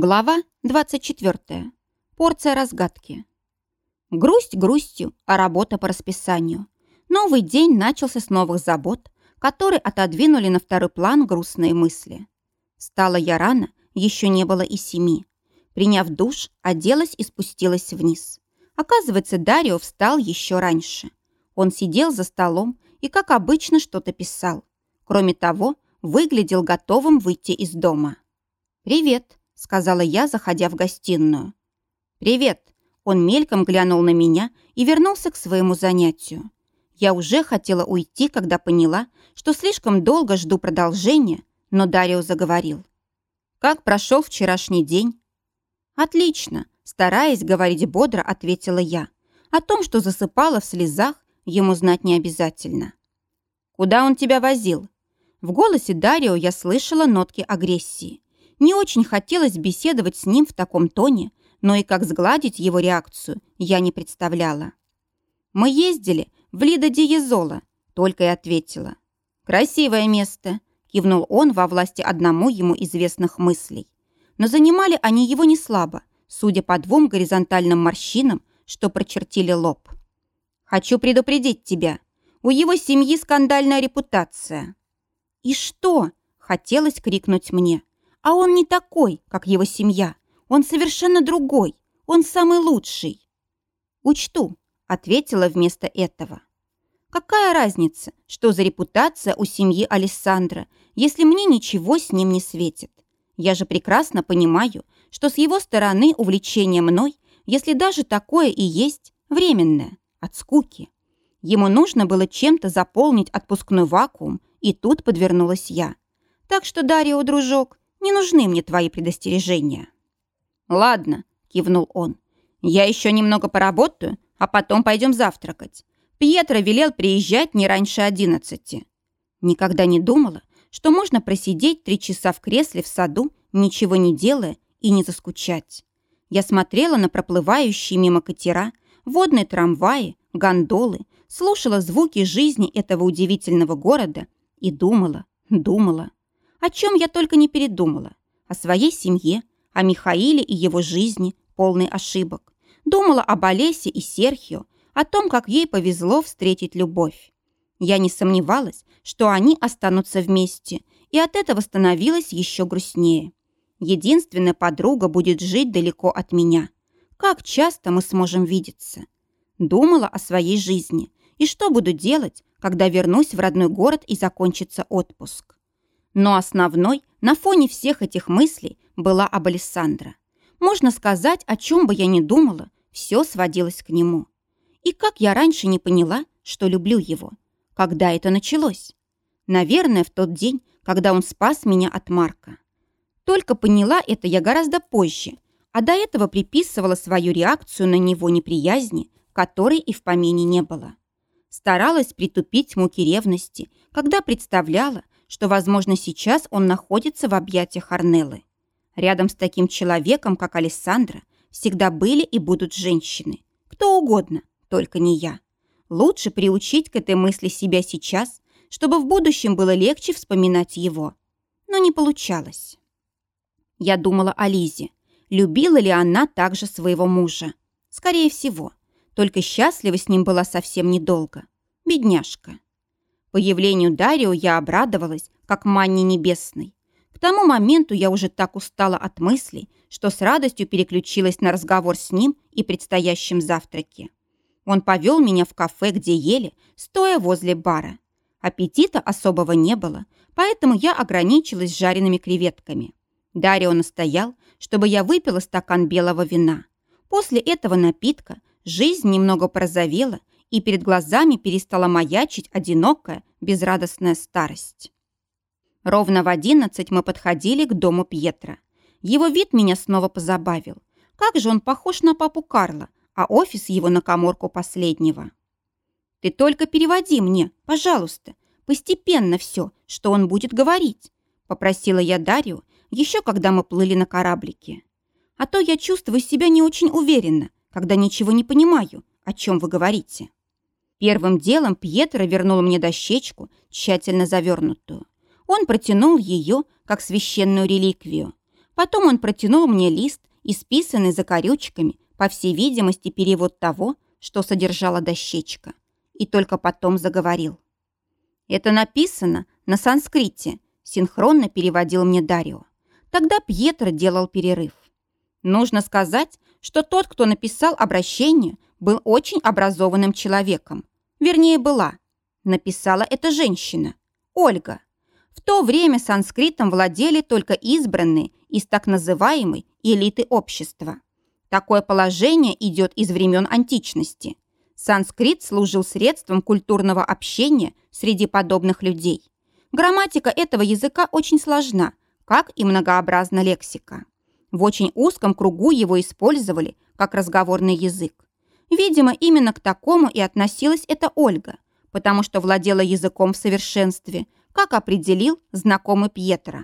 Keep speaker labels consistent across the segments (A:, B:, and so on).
A: Глава 24. Порция разгадки. Грусть грустью, а работа по расписанию. Новый день начался с новых забот, которые отодвинули на второй план грустные мысли. Стала я рано, еще не было и семи. Приняв душ, оделась и спустилась вниз. Оказывается, Дарио встал еще раньше. Он сидел за столом и, как обычно, что-то писал. Кроме того, выглядел готовым выйти из дома. «Привет», сказала я, заходя в гостиную. «Привет!» Он мельком глянул на меня и вернулся к своему занятию. Я уже хотела уйти, когда поняла, что слишком долго жду продолжения, но Дарио заговорил. «Как прошел вчерашний день?» «Отлично», стараясь говорить бодро, ответила я. О том, что засыпала в слезах, ему знать не обязательно. «Куда он тебя возил?» В голосе Дарио я слышала нотки агрессии. Не очень хотелось беседовать с ним в таком тоне, но и как сгладить его реакцию я не представляла. «Мы ездили в Лида-Диезола», — только и ответила. «Красивое место», — кивнул он во власти одному ему известных мыслей. Но занимали они его не слабо, судя по двум горизонтальным морщинам, что прочертили лоб. «Хочу предупредить тебя. У его семьи скандальная репутация». «И что?» — хотелось крикнуть мне. А он не такой, как его семья. Он совершенно другой. Он самый лучший. Учту, ответила вместо этого. Какая разница, что за репутация у семьи Александра, если мне ничего с ним не светит? Я же прекрасно понимаю, что с его стороны увлечение мной, если даже такое и есть, временное, от скуки. Ему нужно было чем-то заполнить отпускной вакуум, и тут подвернулась я. Так что, Дарья, дружок, не нужны мне твои предостережения». «Ладно», — кивнул он. «Я еще немного поработаю, а потом пойдем завтракать. Пьетро велел приезжать не раньше одиннадцати». Никогда не думала, что можно просидеть три часа в кресле в саду, ничего не делая и не заскучать. Я смотрела на проплывающие мимо катера, водные трамваи, гондолы, слушала звуки жизни этого удивительного города и думала, думала. О чем я только не передумала. О своей семье, о Михаиле и его жизни, полной ошибок. Думала об Олесе и Серхио, о том, как ей повезло встретить любовь. Я не сомневалась, что они останутся вместе, и от этого становилось еще грустнее. Единственная подруга будет жить далеко от меня. Как часто мы сможем видеться? Думала о своей жизни и что буду делать, когда вернусь в родной город и закончится отпуск. Но основной на фоне всех этих мыслей была об Александра. Можно сказать, о чем бы я ни думала, все сводилось к нему. И как я раньше не поняла, что люблю его. Когда это началось? Наверное, в тот день, когда он спас меня от Марка. Только поняла это я гораздо позже, а до этого приписывала свою реакцию на него неприязни, которой и в помине не было. Старалась притупить муки ревности, когда представляла, что, возможно, сейчас он находится в объятиях Арнеллы. Рядом с таким человеком, как Александра, всегда были и будут женщины. Кто угодно, только не я. Лучше приучить к этой мысли себя сейчас, чтобы в будущем было легче вспоминать его. Но не получалось. Я думала о Лизе. Любила ли она также своего мужа? Скорее всего. Только счастлива с ним была совсем недолго. Бедняжка. Появлению Дарио я обрадовалась, как манне небесной. К тому моменту я уже так устала от мыслей, что с радостью переключилась на разговор с ним и предстоящем завтраке. Он повел меня в кафе, где ели, стоя возле бара. Аппетита особого не было, поэтому я ограничилась жареными креветками. Дарио настоял, чтобы я выпила стакан белого вина. После этого напитка жизнь немного порозовела, и перед глазами перестала маячить одинокая, безрадостная старость. Ровно в одиннадцать мы подходили к дому Пьетра. Его вид меня снова позабавил. Как же он похож на папу Карла, а офис его на коморку последнего. «Ты только переводи мне, пожалуйста, постепенно все, что он будет говорить», попросила я Дарью, еще когда мы плыли на кораблике. «А то я чувствую себя не очень уверенно, когда ничего не понимаю, о чем вы говорите». Первым делом Пьетро вернул мне дощечку, тщательно завернутую. Он протянул ее, как священную реликвию. Потом он протянул мне лист, исписанный закорючками, по всей видимости, перевод того, что содержала дощечка. И только потом заговорил. «Это написано на санскрите», — синхронно переводил мне Дарио. Тогда Пьетро делал перерыв. Нужно сказать, что тот, кто написал обращение, был очень образованным человеком. Вернее, была. Написала эта женщина, Ольга. В то время санскритом владели только избранные из так называемой элиты общества. Такое положение идет из времен античности. Санскрит служил средством культурного общения среди подобных людей. Грамматика этого языка очень сложна, как и многообразна лексика. В очень узком кругу его использовали как разговорный язык. Видимо, именно к такому и относилась эта Ольга, потому что владела языком в совершенстве, как определил знакомый Пьетро.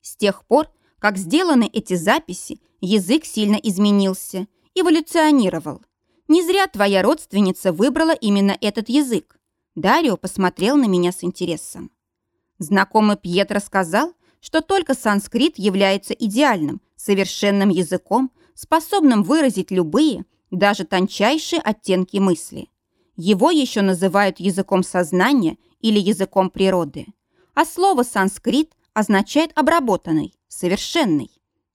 A: С тех пор, как сделаны эти записи, язык сильно изменился, эволюционировал. Не зря твоя родственница выбрала именно этот язык. Дарио посмотрел на меня с интересом. Знакомый Пьетро сказал, что только санскрит является идеальным, совершенным языком, способным выразить любые, даже тончайшие оттенки мысли. Его еще называют языком сознания или языком природы. А слово «санскрит» означает «обработанный», «совершенный».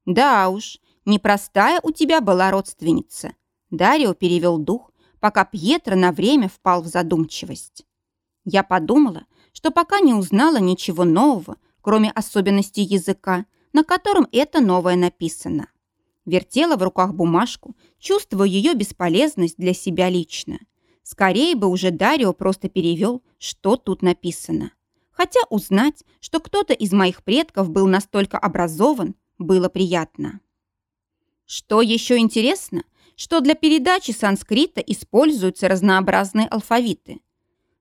A: Да уж, непростая у тебя была родственница. Дарио перевел дух, пока Пьетро на время впал в задумчивость. Я подумала, что пока не узнала ничего нового, кроме особенностей языка, на котором это новое написано. Вертела в руках бумажку, чувствуя ее бесполезность для себя лично. Скорее бы уже Дарио просто перевел, что тут написано. Хотя узнать, что кто-то из моих предков был настолько образован, было приятно. Что еще интересно, что для передачи санскрита используются разнообразные алфавиты.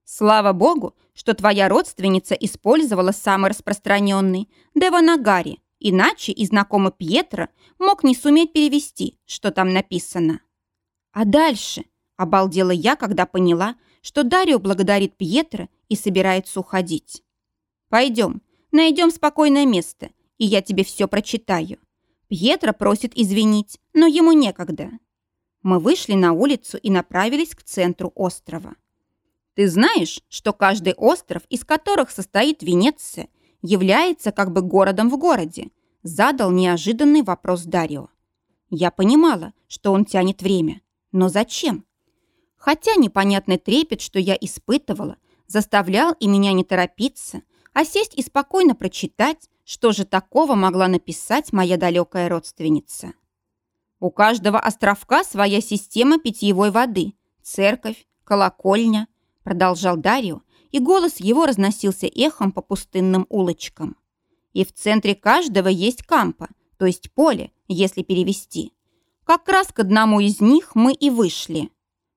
A: Слава богу, что твоя родственница использовала самый распространенный Деванагари, иначе и знакомый Пьетро мог не суметь перевести, что там написано. А дальше обалдела я, когда поняла, что Дарио благодарит Пьетро и собирается уходить. «Пойдем, найдем спокойное место, и я тебе все прочитаю. Пьетро просит извинить, но ему некогда». Мы вышли на улицу и направились к центру острова. Ты знаешь, что каждый остров, из которых состоит Венеция, является как бы городом в городе? Задал неожиданный вопрос Дарио. Я понимала, что он тянет время. Но зачем? Хотя непонятный трепет, что я испытывала, заставлял и меня не торопиться, а сесть и спокойно прочитать, что же такого могла написать моя далекая родственница. У каждого островка своя система питьевой воды, церковь, колокольня, продолжал Дарио, и голос его разносился эхом по пустынным улочкам. И в центре каждого есть кампа, то есть поле, если перевести. Как раз к одному из них мы и вышли.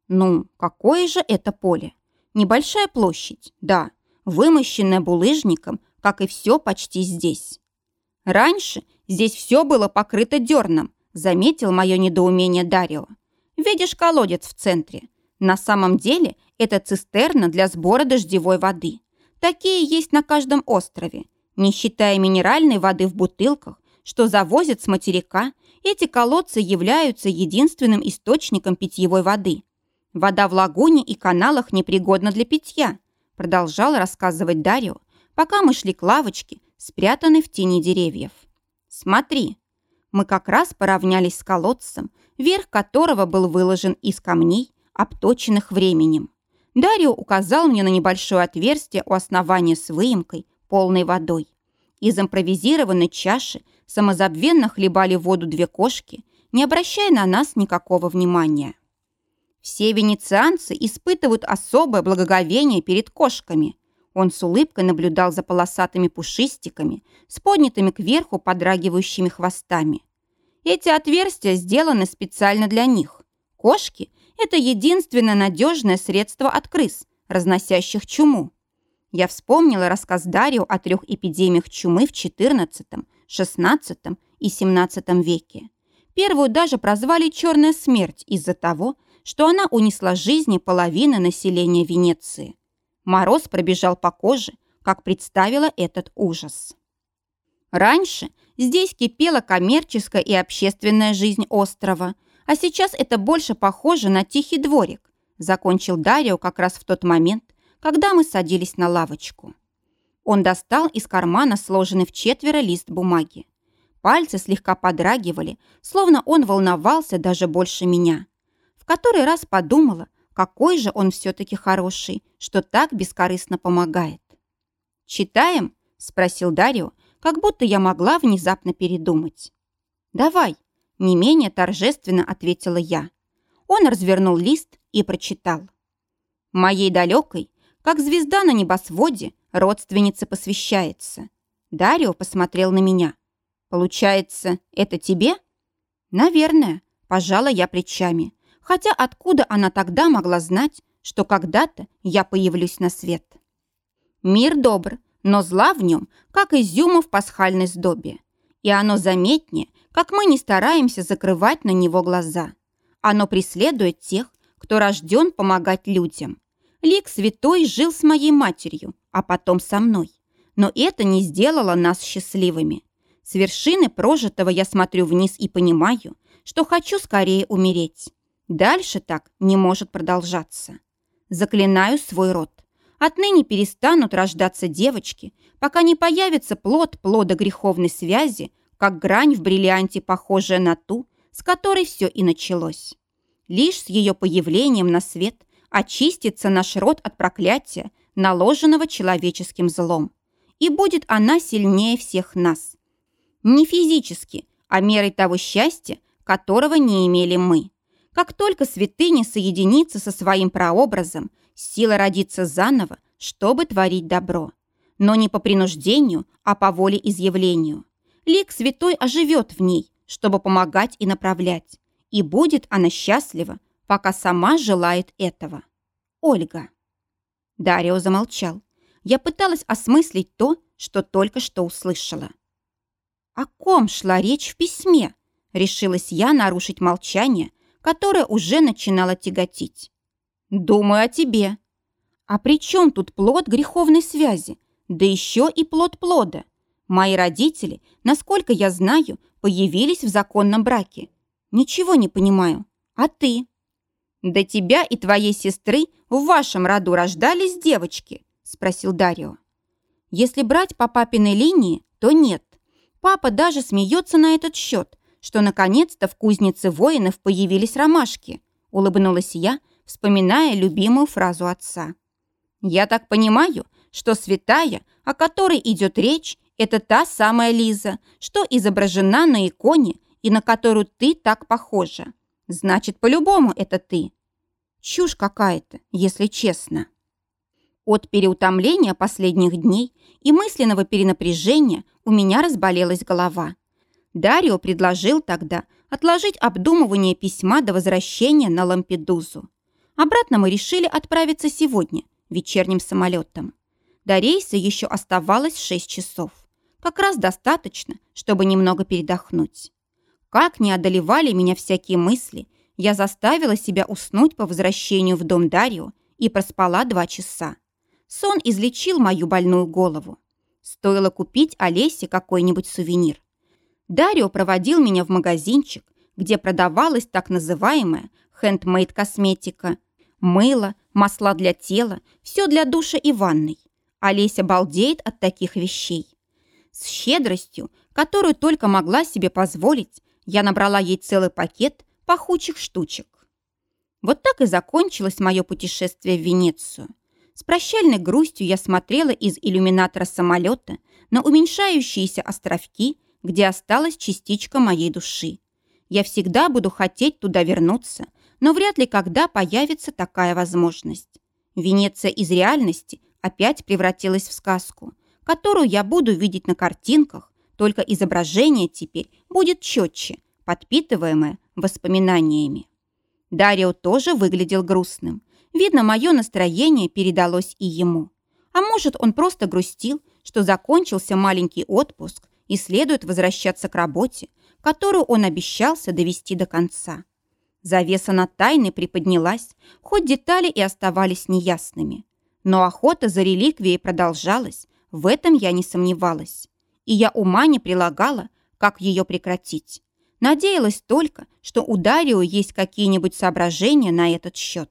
A: Ну, какое же это поле? Небольшая площадь, да, вымощенная булыжником, как и все почти здесь. Раньше здесь все было покрыто дерном, заметил мое недоумение Дарио. Видишь колодец в центре? На самом деле это цистерна для сбора дождевой воды. Такие есть на каждом острове. Не считая минеральной воды в бутылках, что завозят с материка, эти колодцы являются единственным источником питьевой воды. Вода в лагуне и каналах непригодна для питья, продолжал рассказывать Дарио, пока мы шли к лавочке, спрятанной в тени деревьев. Смотри, мы как раз поравнялись с колодцем, верх которого был выложен из камней, обточенных временем. Дарио указал мне на небольшое отверстие у основания с выемкой, полной водой. Из импровизированной чаши самозабвенно хлебали воду две кошки, не обращая на нас никакого внимания. Все венецианцы испытывают особое благоговение перед кошками. Он с улыбкой наблюдал за полосатыми пушистиками, с поднятыми кверху подрагивающими хвостами. Эти отверстия сделаны специально для них. Кошки это единственное надежное средство от крыс, разносящих чуму. Я вспомнила рассказ Дарио о трех эпидемиях чумы в XIV, XVI и XVII веке. Первую даже прозвали «Черная смерть» из-за того, что она унесла жизни половины населения Венеции. Мороз пробежал по коже, как представила этот ужас. Раньше Здесь кипела коммерческая и общественная жизнь острова, а сейчас это больше похоже на тихий дворик, закончил Дарио как раз в тот момент, когда мы садились на лавочку. Он достал из кармана сложенный в четверо лист бумаги. Пальцы слегка подрагивали, словно он волновался даже больше меня. В который раз подумала, какой же он все-таки хороший, что так бескорыстно помогает. «Читаем?» – спросил Дарио, как будто я могла внезапно передумать. «Давай», – не менее торжественно ответила я. Он развернул лист и прочитал. «Моей далекой, как звезда на небосводе, родственнице посвящается». Дарио посмотрел на меня. «Получается, это тебе?» «Наверное», – пожала я плечами. Хотя откуда она тогда могла знать, что когда-то я появлюсь на свет? Мир добр, но зла в нем, как изюма в пасхальной сдобе. И оно заметнее, как мы не стараемся закрывать на него глаза. Оно преследует тех, кто рожден помогать людям. Лик святой жил с моей матерью, а потом со мной. Но это не сделало нас счастливыми. С вершины прожитого я смотрю вниз и понимаю, что хочу скорее умереть. Дальше так не может продолжаться. Заклинаю свой род. Отныне перестанут рождаться девочки, пока не появится плод плода греховной связи, как грань в бриллианте, похожая на ту, с которой все и началось. Лишь с ее появлением на свет очистится наш род от проклятия, наложенного человеческим злом. И будет она сильнее всех нас. Не физически, а мерой того счастья, которого не имели мы. Как только святыня соединится со своим прообразом, сила родится заново, чтобы творить добро. Но не по принуждению, а по воле изъявлению. Лик святой оживет в ней, чтобы помогать и направлять. И будет она счастлива, пока сама желает этого. Ольга. Дарио замолчал. Я пыталась осмыслить то, что только что услышала. О ком шла речь в письме? Решилась я нарушить молчание, которая уже начинала тяготить. «Думаю о тебе». «А при чем тут плод греховной связи? Да еще и плод плода. Мои родители, насколько я знаю, появились в законном браке. Ничего не понимаю. А ты?» «Да тебя и твоей сестры в вашем роду рождались девочки», спросил Дарио. «Если брать по папиной линии, то нет. Папа даже смеется на этот счет, что наконец-то в кузнице воинов появились ромашки, улыбнулась я, вспоминая любимую фразу отца. «Я так понимаю, что святая, о которой идет речь, это та самая Лиза, что изображена на иконе и на которую ты так похожа. Значит, по-любому это ты. Чушь какая-то, если честно». От переутомления последних дней и мысленного перенапряжения у меня разболелась голова. Дарио предложил тогда отложить обдумывание письма до возвращения на Лампедузу. Обратно мы решили отправиться сегодня, вечерним самолетом. До рейса еще оставалось 6 часов. Как раз достаточно, чтобы немного передохнуть. Как не одолевали меня всякие мысли, я заставила себя уснуть по возвращению в дом Дарио и проспала два часа. Сон излечил мою больную голову. Стоило купить Олесе какой-нибудь сувенир. Дарио проводил меня в магазинчик, где продавалась так называемая хендмейд косметика, мыло, масла для тела, все для душа и ванной. Олеся балдеет от таких вещей. С щедростью, которую только могла себе позволить, я набрала ей целый пакет пахучих штучек. Вот так и закончилось мое путешествие в Венецию. С прощальной грустью я смотрела из иллюминатора самолета на уменьшающиеся островки где осталась частичка моей души. Я всегда буду хотеть туда вернуться, но вряд ли когда появится такая возможность. Венеция из реальности опять превратилась в сказку, которую я буду видеть на картинках, только изображение теперь будет четче, подпитываемое воспоминаниями. Дарио тоже выглядел грустным. Видно, мое настроение передалось и ему. А может, он просто грустил, что закончился маленький отпуск, и следует возвращаться к работе, которую он обещался довести до конца. Завеса над тайной приподнялась, хоть детали и оставались неясными. Но охота за реликвией продолжалась, в этом я не сомневалась. И я ума не прилагала, как ее прекратить. Надеялась только, что у Дарио есть какие-нибудь соображения на этот счет.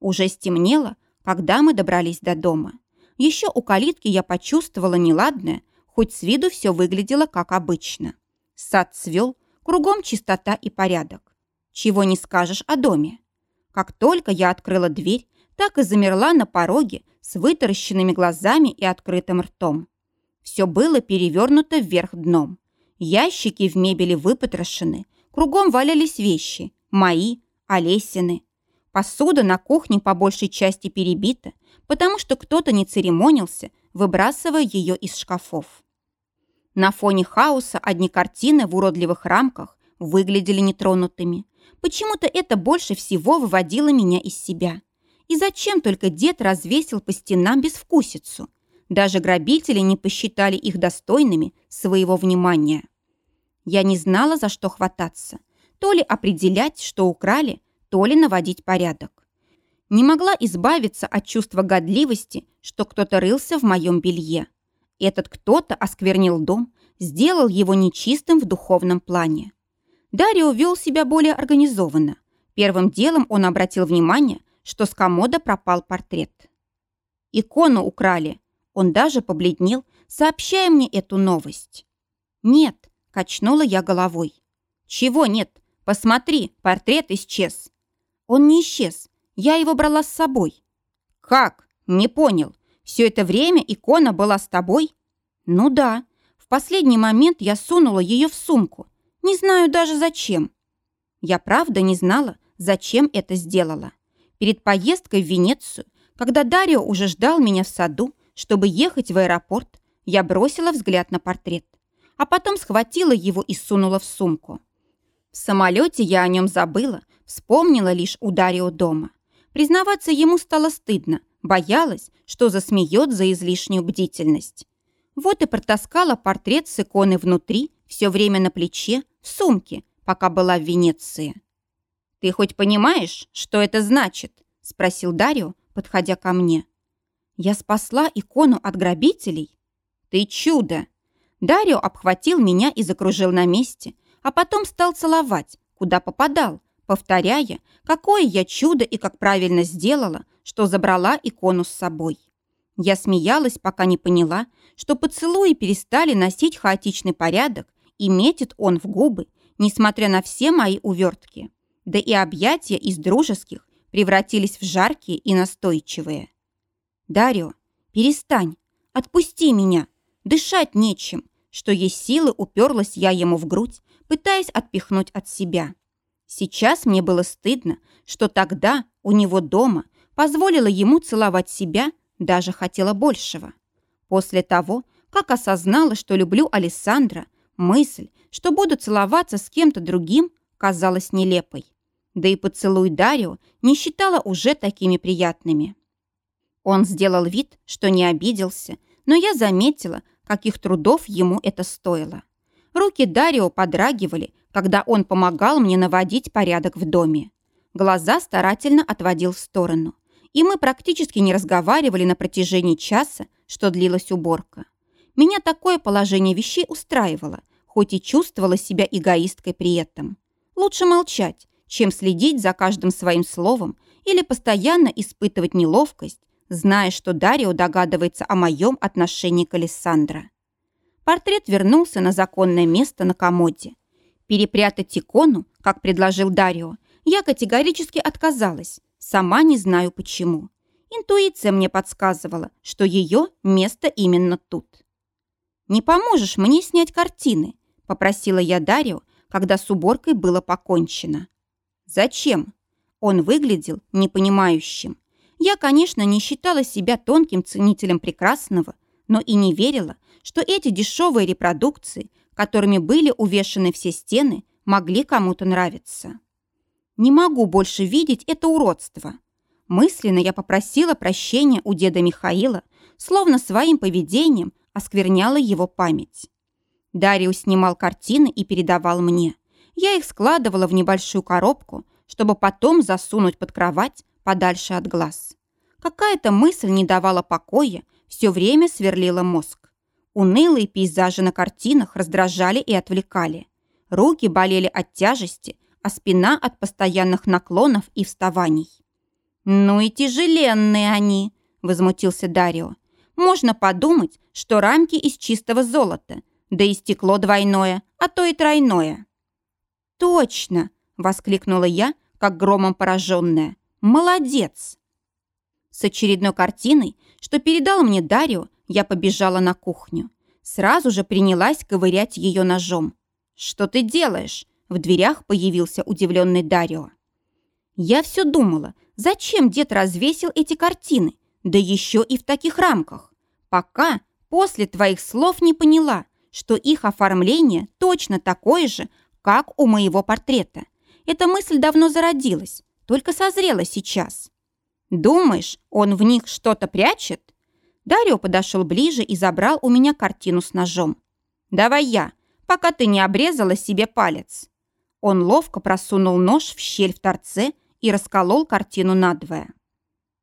A: Уже стемнело, когда мы добрались до дома. Еще у калитки я почувствовала неладное, хоть с виду все выглядело как обычно. Сад цвел, кругом чистота и порядок. Чего не скажешь о доме. Как только я открыла дверь, так и замерла на пороге с вытаращенными глазами и открытым ртом. Все было перевернуто вверх дном. Ящики в мебели выпотрошены, кругом валялись вещи, мои, Олесины. Посуда на кухне по большей части перебита, потому что кто-то не церемонился, выбрасывая ее из шкафов. На фоне хаоса одни картины в уродливых рамках выглядели нетронутыми. Почему-то это больше всего выводило меня из себя. И зачем только дед развесил по стенам безвкусицу? Даже грабители не посчитали их достойными своего внимания. Я не знала, за что хвататься. То ли определять, что украли, то ли наводить порядок. Не могла избавиться от чувства годливости, что кто-то рылся в моем белье. Этот кто-то осквернил дом, сделал его нечистым в духовном плане. Дарио вел себя более организованно. Первым делом он обратил внимание, что с комода пропал портрет. Икону украли. Он даже побледнел, сообщая мне эту новость. «Нет», — качнула я головой. «Чего нет? Посмотри, портрет исчез». «Он не исчез. Я его брала с собой». «Как? Не понял. Все это время икона была с тобой?» «Ну да. В последний момент я сунула ее в сумку. Не знаю даже зачем». Я правда не знала, зачем это сделала. Перед поездкой в Венецию, когда Дарио уже ждал меня в саду, чтобы ехать в аэропорт, я бросила взгляд на портрет, а потом схватила его и сунула в сумку. В самолете я о нем забыла, вспомнила лишь у Дарио дома. Признаваться ему стало стыдно, боялась, что засмеет за излишнюю бдительность. Вот и протаскала портрет с иконой внутри, все время на плече, в сумке, пока была в Венеции. «Ты хоть понимаешь, что это значит?» – спросил Дарио, подходя ко мне. «Я спасла икону от грабителей?» «Ты чудо!» Дарио обхватил меня и закружил на месте, а потом стал целовать, куда попадал, повторяя, какое я чудо и как правильно сделала, что забрала икону с собой. Я смеялась, пока не поняла, что поцелуи перестали носить хаотичный порядок, и метит он в губы, несмотря на все мои увертки да и объятия из дружеских превратились в жаркие и настойчивые. «Дарио, перестань, отпусти меня, дышать нечем», что есть силы уперлась я ему в грудь, пытаясь отпихнуть от себя. Сейчас мне было стыдно, что тогда у него дома позволила ему целовать себя, даже хотела большего. После того, как осознала, что люблю Александра, мысль, что буду целоваться с кем-то другим, казалась нелепой. Да и поцелуй Дарио не считала уже такими приятными. Он сделал вид, что не обиделся, но я заметила, каких трудов ему это стоило. Руки Дарио подрагивали, когда он помогал мне наводить порядок в доме. Глаза старательно отводил в сторону. И мы практически не разговаривали на протяжении часа, что длилась уборка. Меня такое положение вещей устраивало, хоть и чувствовала себя эгоисткой при этом. Лучше молчать, чем следить за каждым своим словом или постоянно испытывать неловкость, зная, что Дарио догадывается о моем отношении к Алессандро. Портрет вернулся на законное место на комоде. Перепрятать икону, как предложил Дарио, я категорически отказалась, сама не знаю почему. Интуиция мне подсказывала, что ее место именно тут. «Не поможешь мне снять картины?» – попросила я Дарио, когда с уборкой было покончено. Зачем? Он выглядел непонимающим. Я, конечно, не считала себя тонким ценителем прекрасного, но и не верила, что эти дешевые репродукции, которыми были увешаны все стены, могли кому-то нравиться. Не могу больше видеть это уродство. Мысленно я попросила прощения у деда Михаила, словно своим поведением оскверняла его память. Дариус снимал картины и передавал мне – я их складывала в небольшую коробку, чтобы потом засунуть под кровать подальше от глаз. Какая-то мысль не давала покоя, все время сверлила мозг. Унылые пейзажи на картинах раздражали и отвлекали. Руки болели от тяжести, а спина от постоянных наклонов и вставаний. «Ну и тяжеленные они!» – возмутился Дарио. «Можно подумать, что рамки из чистого золота, да и стекло двойное, а то и тройное». «Точно!» – воскликнула я, как громом пораженная. «Молодец!» С очередной картиной, что передал мне Дарио, я побежала на кухню. Сразу же принялась ковырять ее ножом. «Что ты делаешь?» В дверях появился удивленный Дарио. Я все думала, зачем дед развесил эти картины, да еще и в таких рамках. Пока после твоих слов не поняла, что их оформление точно такое же, как у моего портрета. Эта мысль давно зародилась, только созрела сейчас. Думаешь, он в них что-то прячет? Дарио подошел ближе и забрал у меня картину с ножом. «Давай я, пока ты не обрезала себе палец». Он ловко просунул нож в щель в торце и расколол картину надвое.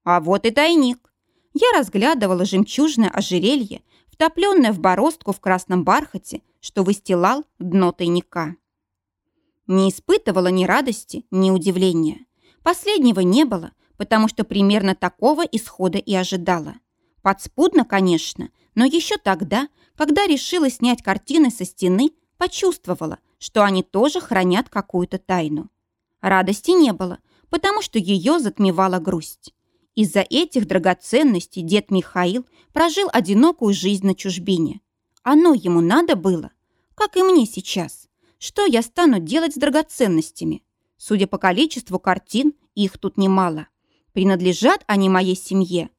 A: А вот и тайник. Я разглядывала жемчужное ожерелье, втопленное в бороздку в красном бархате, что выстилал дно тайника. Не испытывала ни радости, ни удивления. Последнего не было, потому что примерно такого исхода и ожидала. Подспудно, конечно, но еще тогда, когда решила снять картины со стены, почувствовала, что они тоже хранят какую-то тайну. Радости не было, потому что ее затмевала грусть. Из-за этих драгоценностей дед Михаил прожил одинокую жизнь на чужбине. Оно ему надо было, как и мне сейчас. Что я стану делать с драгоценностями? Судя по количеству картин, их тут немало. Принадлежат они моей семье,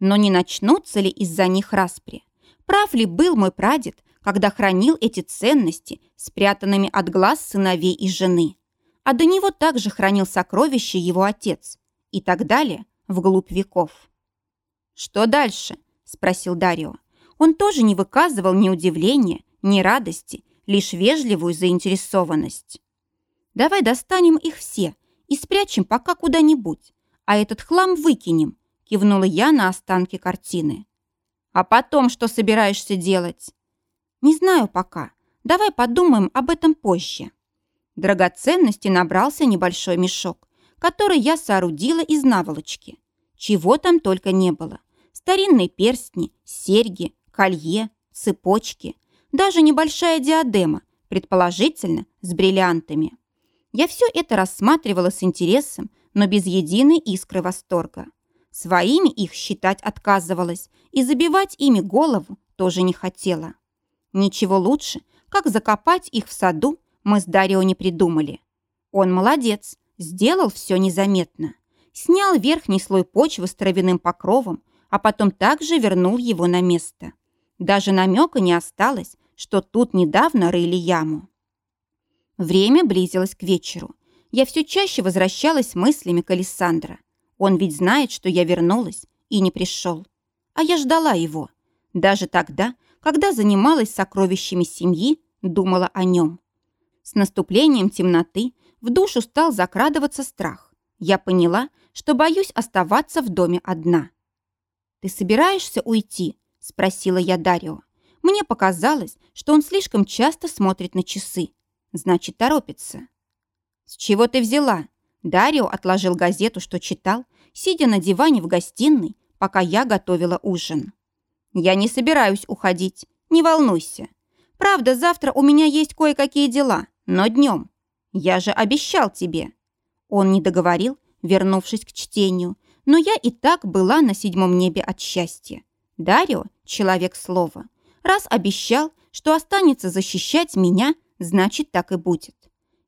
A: но не начнутся ли из-за них распри? Прав ли был мой прадед, когда хранил эти ценности, спрятанными от глаз сыновей и жены? А до него также хранил сокровища его отец. И так далее, вглубь веков. «Что дальше?» – спросил Дарио. Он тоже не выказывал ни удивления, ни радости, лишь вежливую заинтересованность. «Давай достанем их все и спрячем пока куда-нибудь, а этот хлам выкинем, кивнула я на останки картины. «А потом что собираешься делать?» «Не знаю пока. Давай подумаем об этом позже». Драгоценности набрался небольшой мешок, который я соорудила из наволочки. Чего там только не было. Старинные перстни, серьги, колье, цепочки, даже небольшая диадема, предположительно, с бриллиантами. Я все это рассматривала с интересом, но без единой искры восторга. Своими их считать отказывалась и забивать ими голову тоже не хотела. Ничего лучше, как закопать их в саду, мы с Дарио не придумали. Он молодец, сделал все незаметно. Снял верхний слой почвы с травяным покровом, а потом также вернул его на место. Даже намека не осталось, что тут недавно рыли яму. Время близилось к вечеру. Я все чаще возвращалась мыслями к Александра. Он ведь знает, что я вернулась и не пришел. А я ждала его. Даже тогда, когда занималась сокровищами семьи, думала о нем. С наступлением темноты в душу стал закрадываться страх. Я поняла, что боюсь оставаться в доме одна. «Ты собираешься уйти?» – спросила я Дарио. Мне показалось, что он слишком часто смотрит на часы. Значит, торопится. «С чего ты взяла?» Дарио отложил газету, что читал, сидя на диване в гостиной, пока я готовила ужин. «Я не собираюсь уходить, не волнуйся. Правда, завтра у меня есть кое-какие дела, но днем. Я же обещал тебе». Он не договорил, вернувшись к чтению, но я и так была на седьмом небе от счастья. Дарио – человек слова. Раз обещал, что останется защищать меня, значит, так и будет.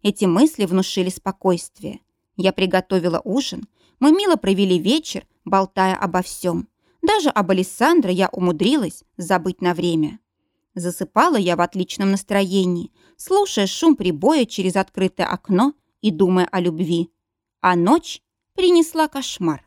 A: Эти мысли внушили спокойствие. Я приготовила ужин, мы мило провели вечер, болтая обо всем. Даже об Александре я умудрилась забыть на время. Засыпала я в отличном настроении, слушая шум прибоя через открытое окно и думая о любви. А ночь принесла кошмар.